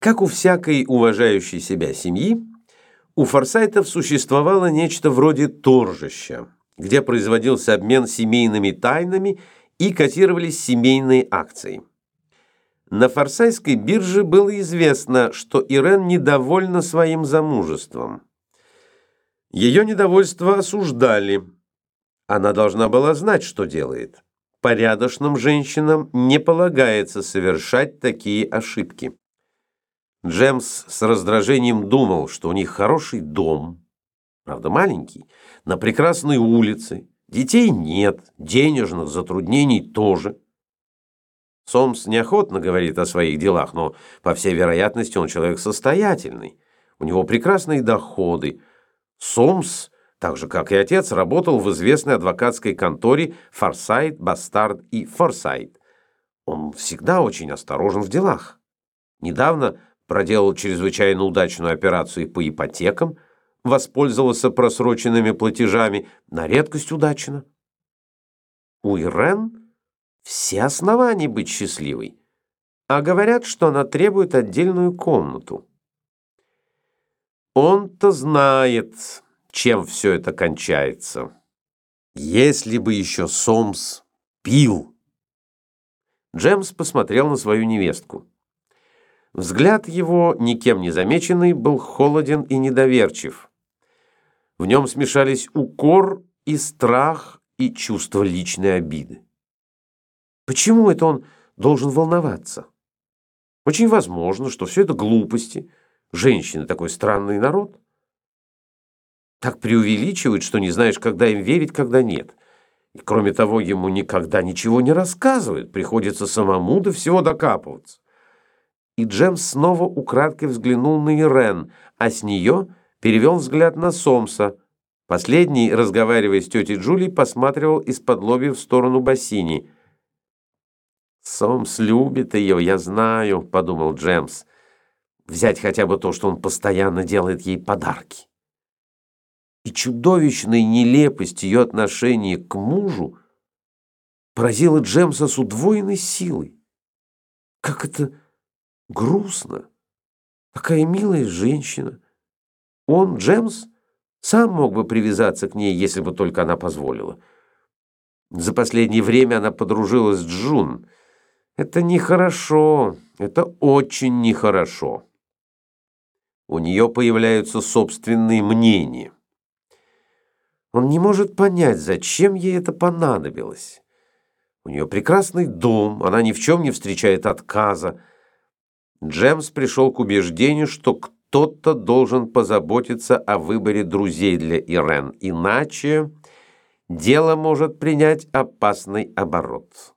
Как у всякой уважающей себя семьи, у Форсайтов существовало нечто вроде торжища, где производился обмен семейными тайнами и котировались семейные акции. На Форсайской бирже было известно, что Ирен недовольна своим замужеством. Ее недовольство осуждали. Она должна была знать, что делает. Порядочным женщинам не полагается совершать такие ошибки. Джемс с раздражением думал, что у них хороший дом, правда маленький, на прекрасной улице, детей нет, денежных затруднений тоже. Сомс неохотно говорит о своих делах, но, по всей вероятности, он человек состоятельный. У него прекрасные доходы. Сомс, так же, как и отец, работал в известной адвокатской конторе «Форсайт, Бастард и Форсайт». Он всегда очень осторожен в делах. Недавно проделал чрезвычайно удачную операцию по ипотекам, воспользовался просроченными платежами, на редкость удачно. У Ирен все основания быть счастливой, а говорят, что она требует отдельную комнату. Он-то знает, чем все это кончается. Если бы еще Сомс пил. Джемс посмотрел на свою невестку. Взгляд его, никем не замеченный, был холоден и недоверчив. В нем смешались укор и страх и чувство личной обиды. Почему это он должен волноваться? Очень возможно, что все это глупости. Женщины такой странный народ. Так преувеличивают, что не знаешь, когда им верить, когда нет. И кроме того, ему никогда ничего не рассказывают. Приходится самому до всего докапываться и Джемс снова украдкой взглянул на Ирен, а с нее перевел взгляд на Сомса. Последний, разговаривая с тетей Джули, посматривал из-под лоби в сторону бассейни. «Сомс любит ее, я знаю», — подумал Джемс. «Взять хотя бы то, что он постоянно делает ей подарки». И чудовищная нелепость ее отношения к мужу поразила Джемса с удвоенной силой. Как это грустно. Какая милая женщина. Он, Джемс, сам мог бы привязаться к ней, если бы только она позволила. За последнее время она подружилась с Джун. Это нехорошо, это очень нехорошо. У нее появляются собственные мнения. Он не может понять, зачем ей это понадобилось. У нее прекрасный дом, она ни в чем не встречает отказа. Джемс пришел к убеждению, что кто-то должен позаботиться о выборе друзей для Ирен, иначе дело может принять опасный оборот.